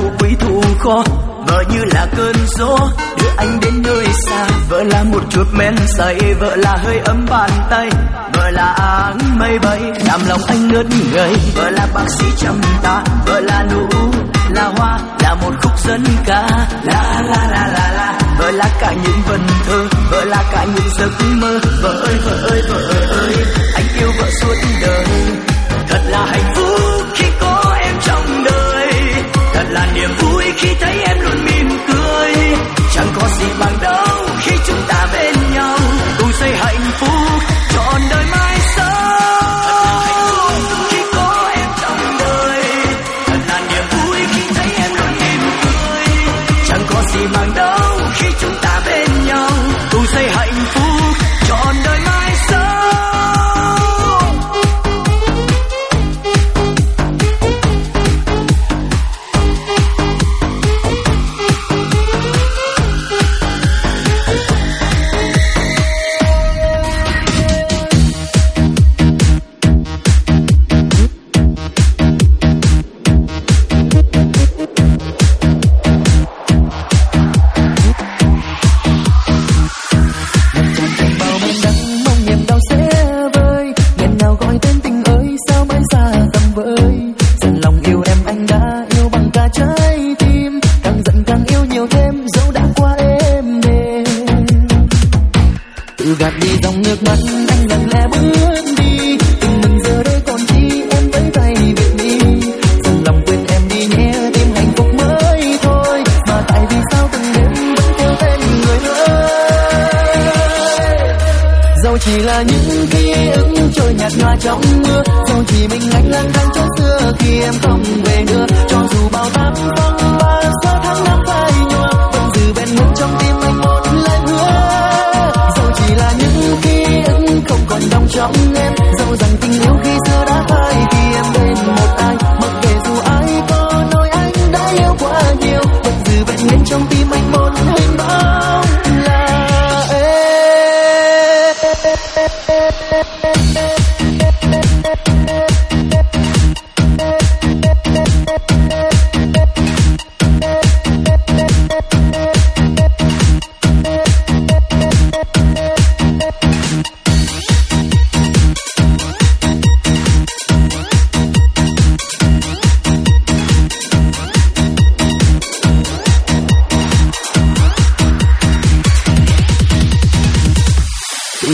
thu quý thu khó. Vợ như là cơn gió, đưa anh đến nơi xa. Vợ là một chuột men say, vợ là hơi ấm bàn tay. Vợ là áng mây bay, làm lòng anh ngất ngây. Vợ là bác sĩ chăm ta, vợ là nụ, là hoa, là một khúc dân ca. La la la la la. Vợ là cả những vần thơ, vợ là cả những giấc mơ. Vợ ơi vợ ơi vợ ơi, anh yêu vợ suốt đời. Thật là hạnh phúc là niềm vui khi thấy em luôn mỉm cười. Chẳng có gì bằng đâu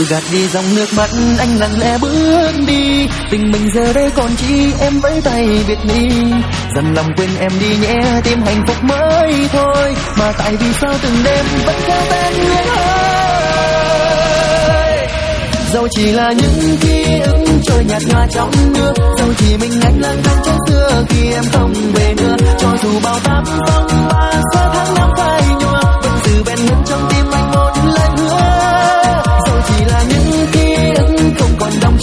gạt đi dòng nước mắt, anh lặng lẽ bước đi. Tình mình giờ đây còn chỉ em với tay biệt ly. Dần lòng quên em đi nhé, tìm hạnh phúc mới thôi. Mà tại vì sao từng đêm vẫn theo tên người ơi? Dẫu chỉ là những ký ức trôi nhạt nhòa trong nước dẫu chỉ mình anh lang thang trong xưa khi em không về nữa. Cho dù bao tắm phong ba xa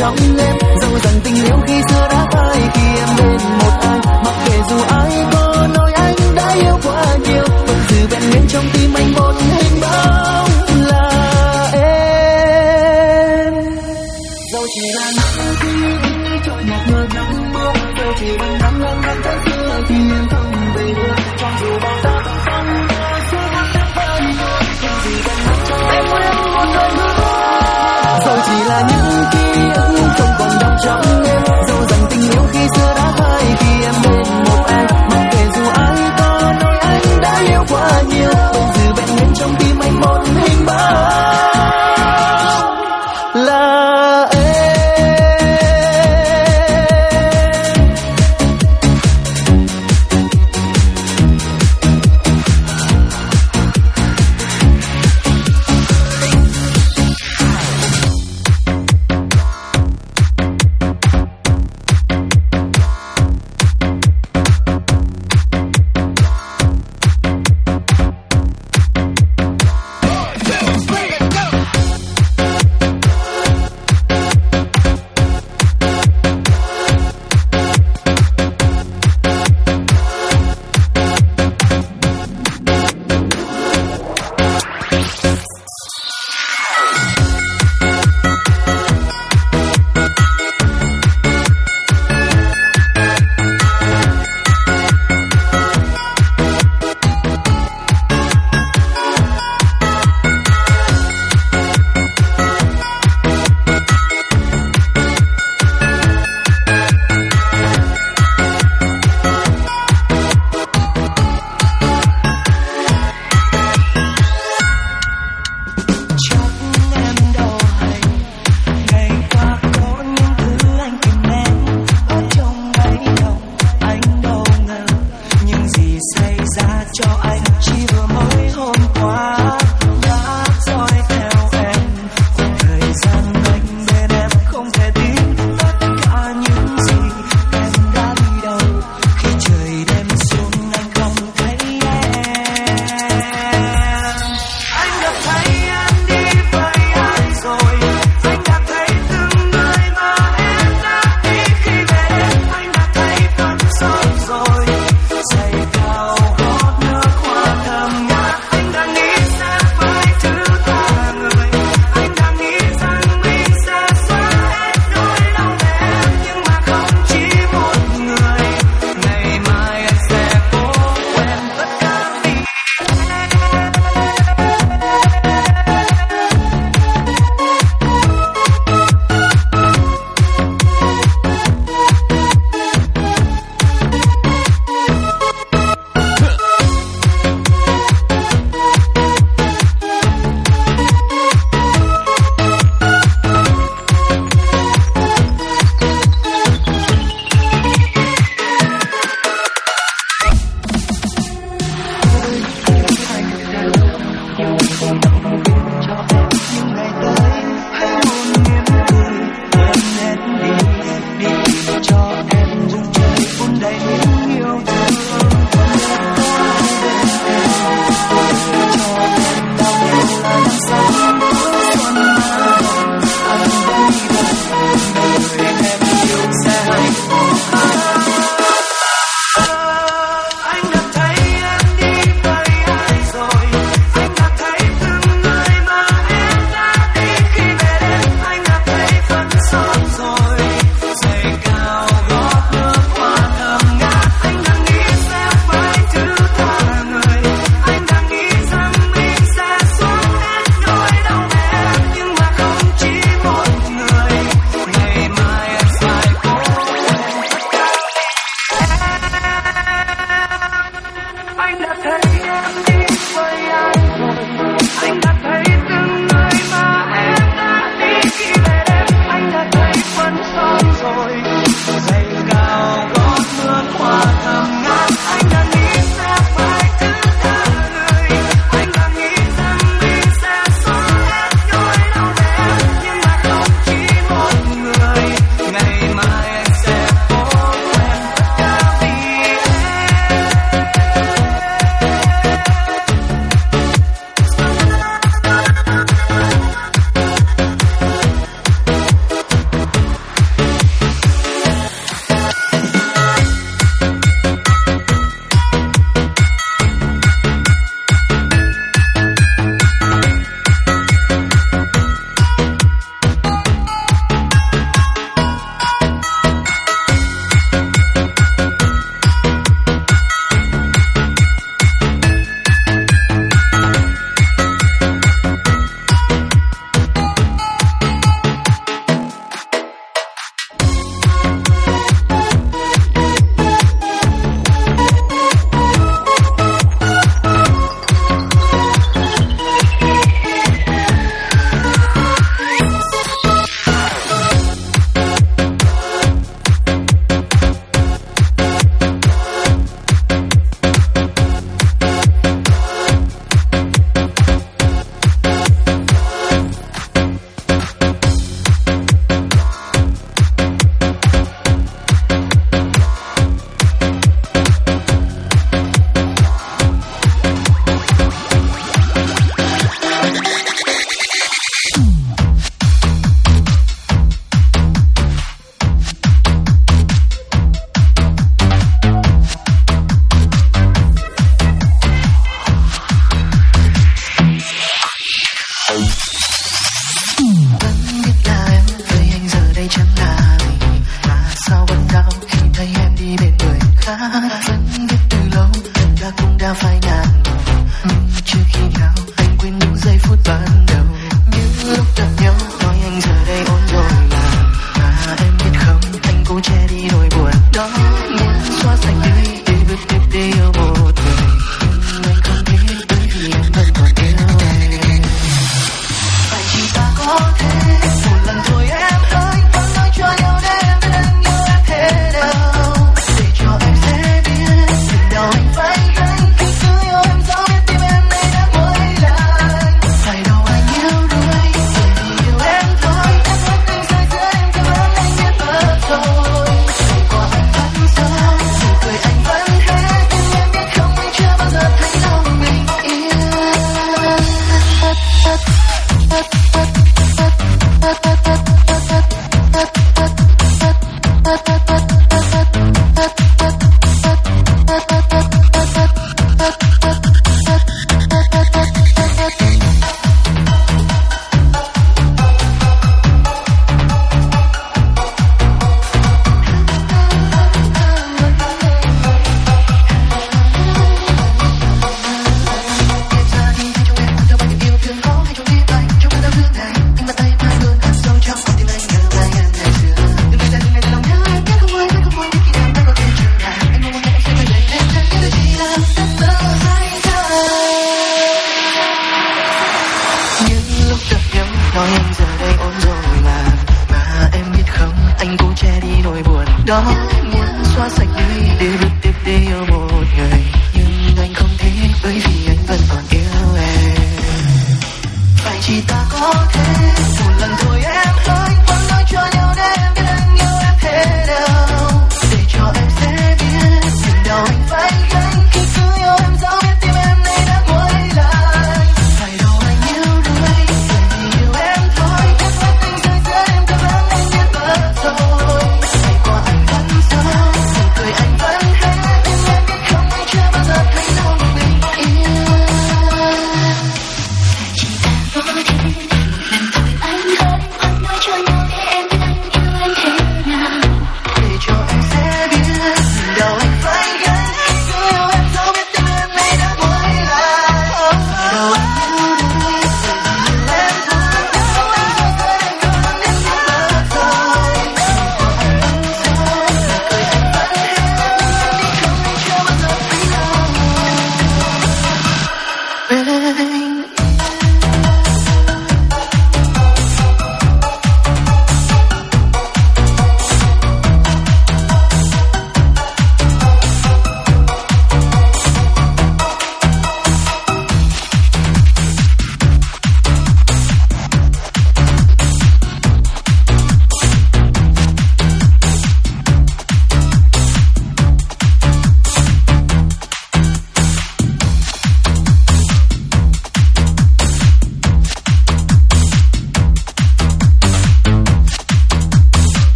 trong em. Dẫu rằng tình yêu khi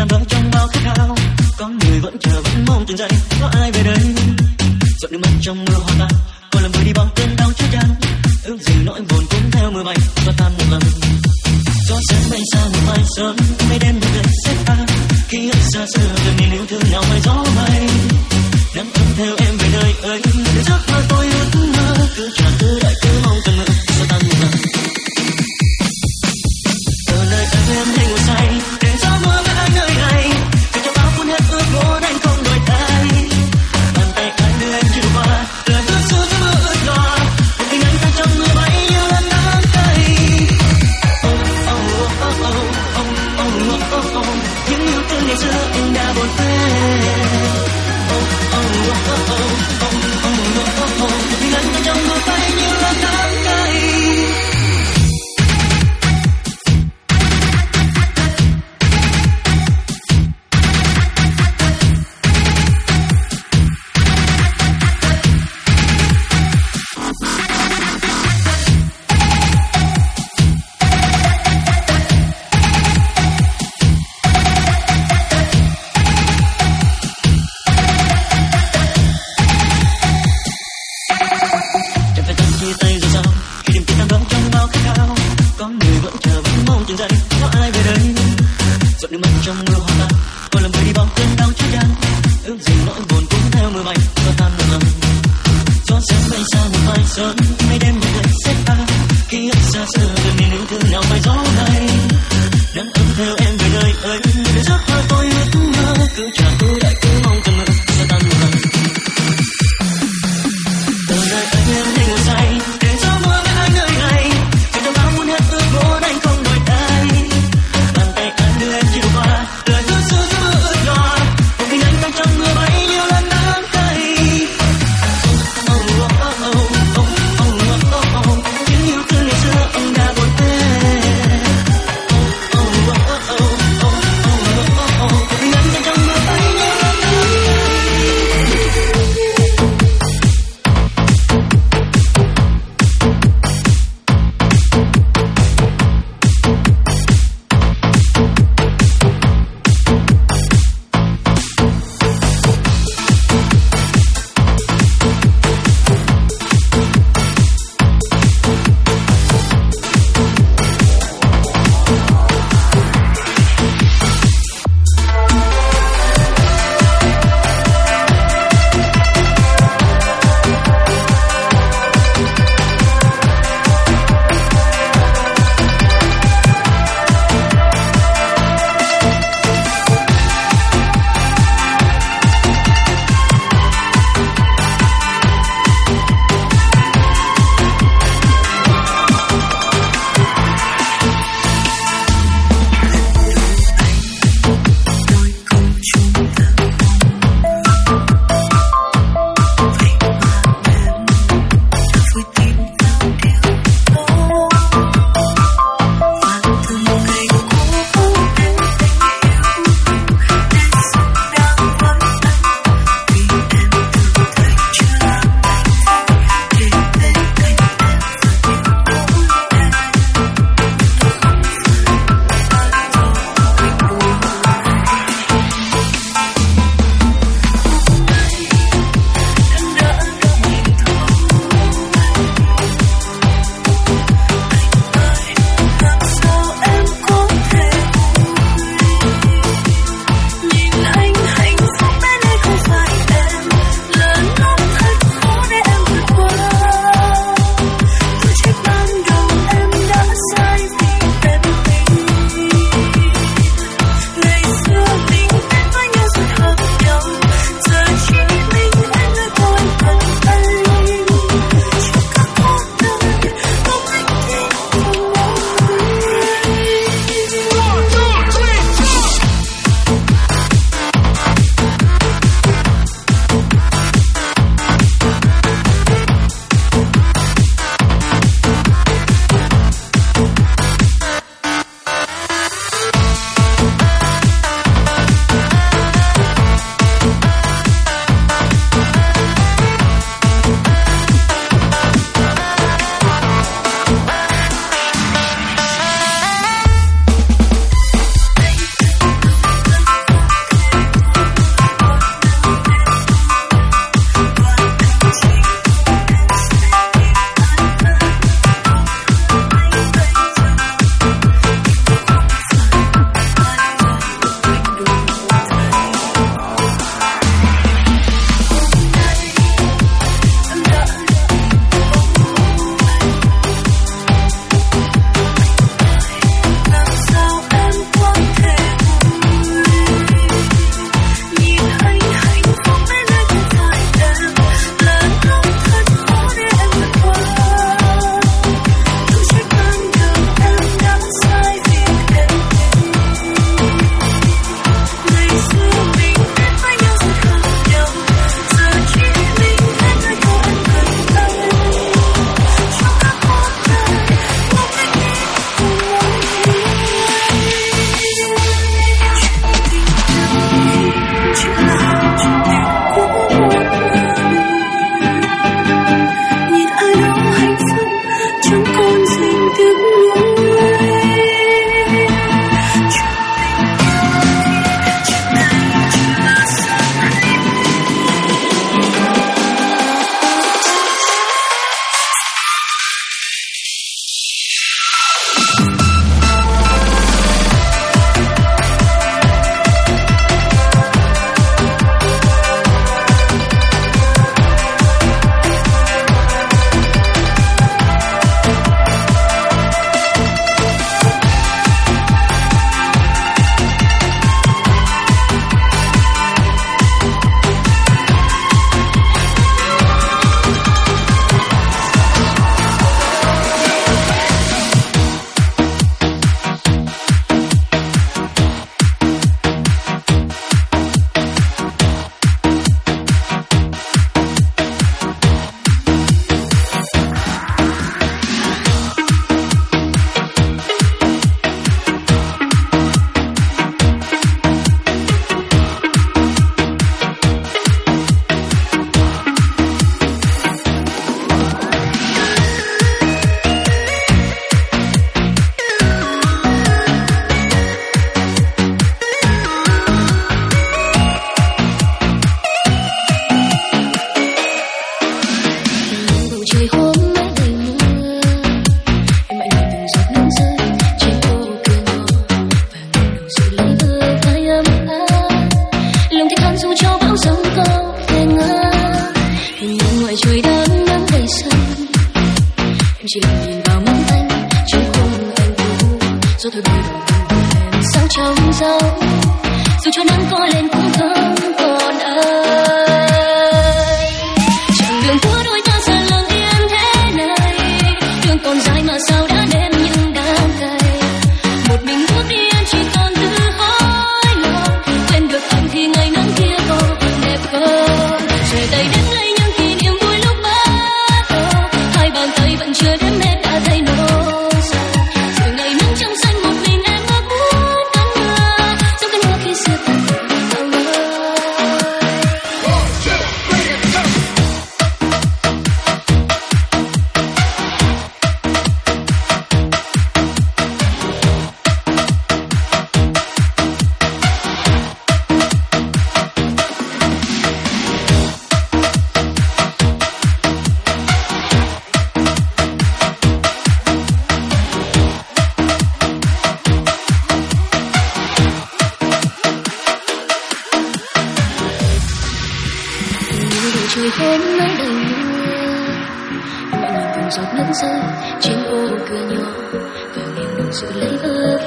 tan vỡ trong bao khát khao. Có người vẫn chờ, vẫn mong từng giây. Có ai về đây? Dọn nước mắt trong mưa hoa tan. Còn làm vơi đi bao cơn đau chết chan ước gì nỗi buồn cũng theo mưa bay. Gió tan một lần. Gió sớm bay xa một mai. Sớm mây đen một dậy xếp tan. Khi ước xa xưa, gần như níu thương nhau ngoài gió bay. Nắng ấm theo em về nơi ấy. Để giấc mơ tôi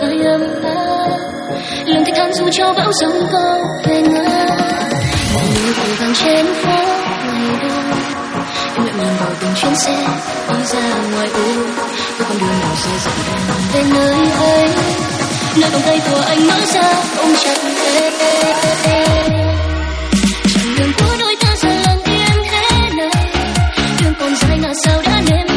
phải âm ta lòng thích than dù cho bão sóng có về ngã. Như vội vàng trên phố ngày đông em lại mang vào từng chuyến xe đi ra ngoài ô có con đường nào sẽ dẫn em về nơi ấy. Nơi vòng tay của anh mở ra ôm chặt em. Chặng đường của đôi ta dần lặng yên thế này. Đường còn dài ngã sao đã nếm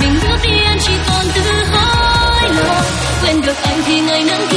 mình bước đi anh chỉ còn tự hối lộ quên được anh thì ngày nắng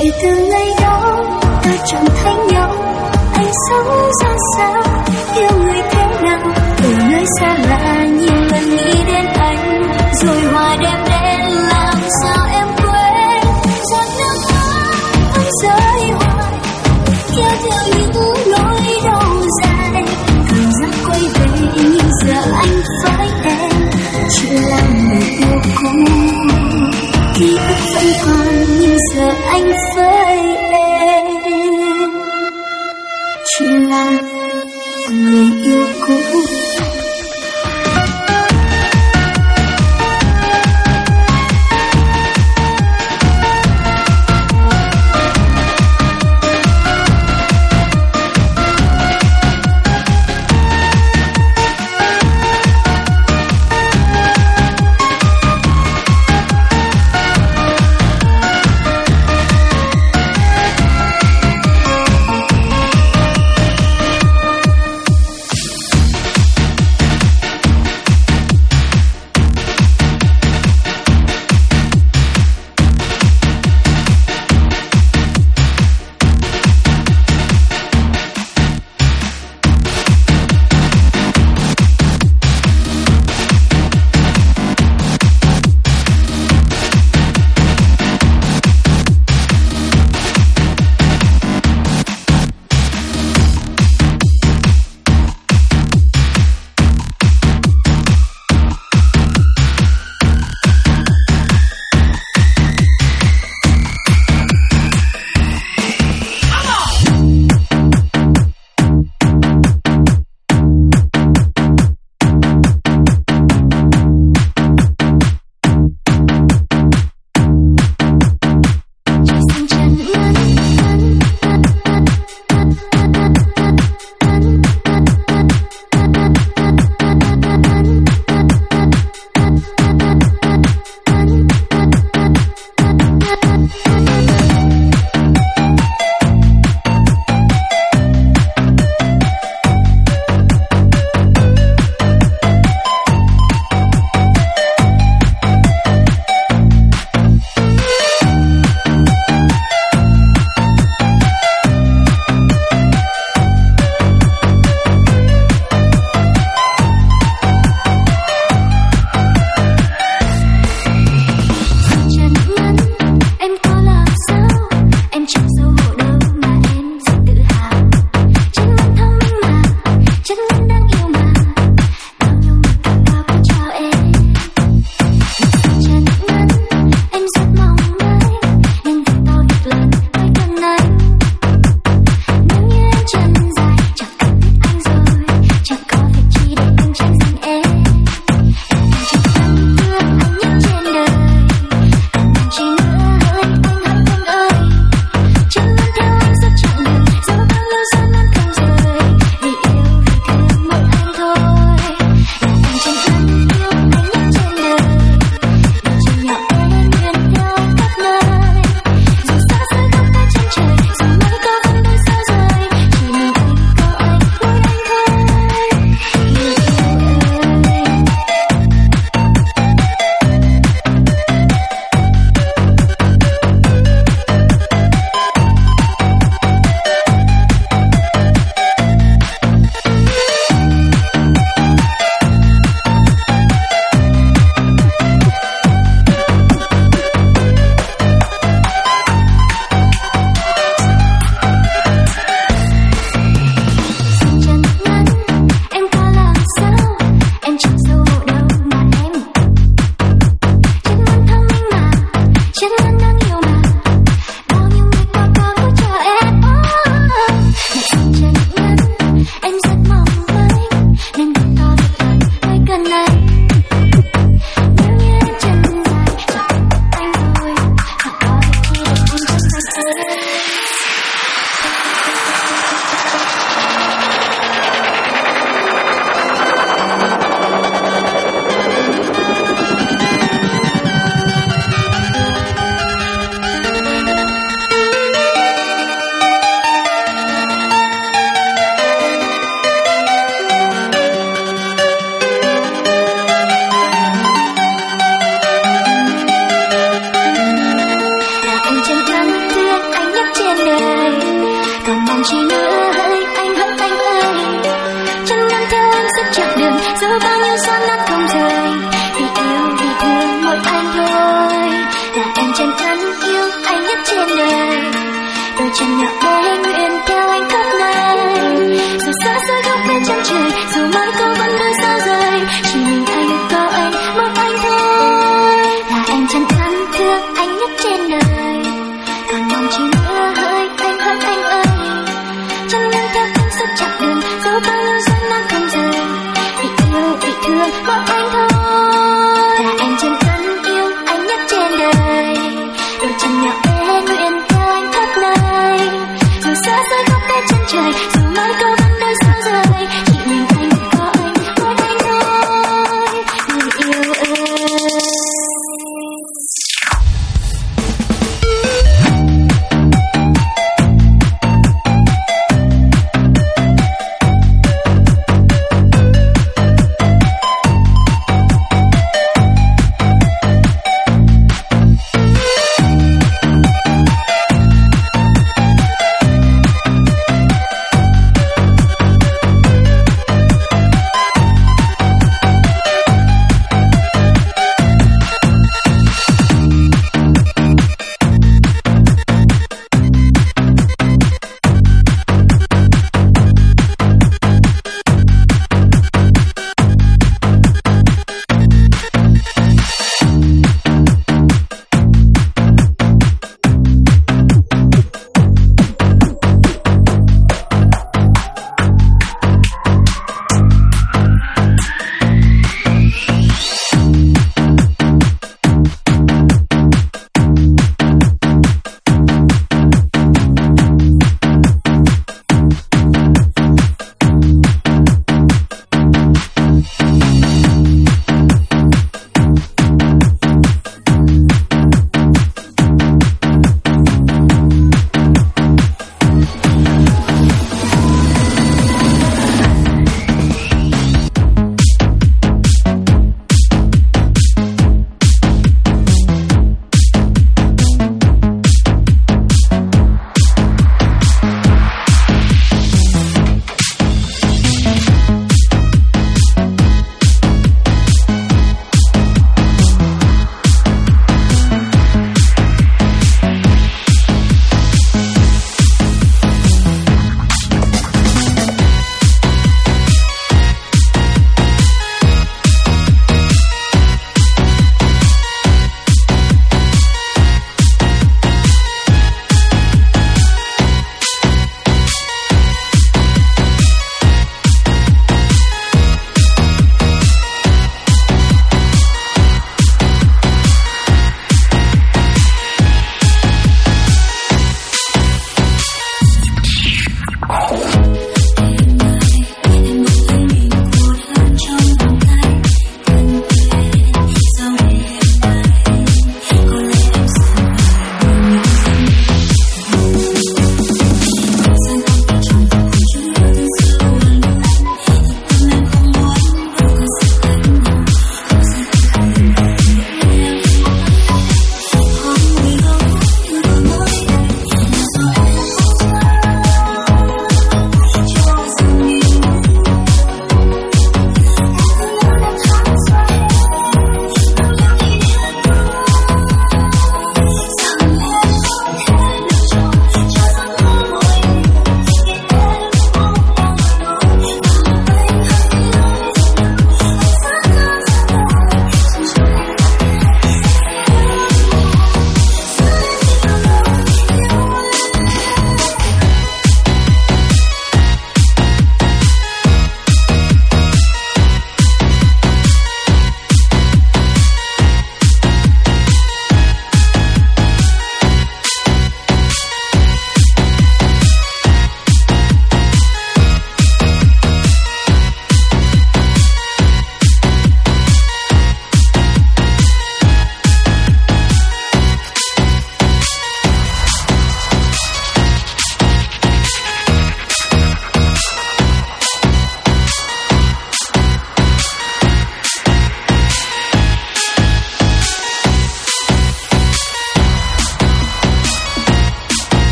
kể từ ngày đó, ta chẳng thấy nhau. Anh sống ra sao yêu người thế nào? Từ nơi xa lạ nhiều lần nghĩ đến anh. Rồi hòa đêm đen làm sao em quên? Giọt năm mắt vẫn rơi hoài. Kéo theo những nỗi đau dài. Thời gian quay về nhưng giờ anh phải em. Chỉ là người yêu cũ. Ký ức vẫn còn chờ anh sớm